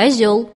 cajolo.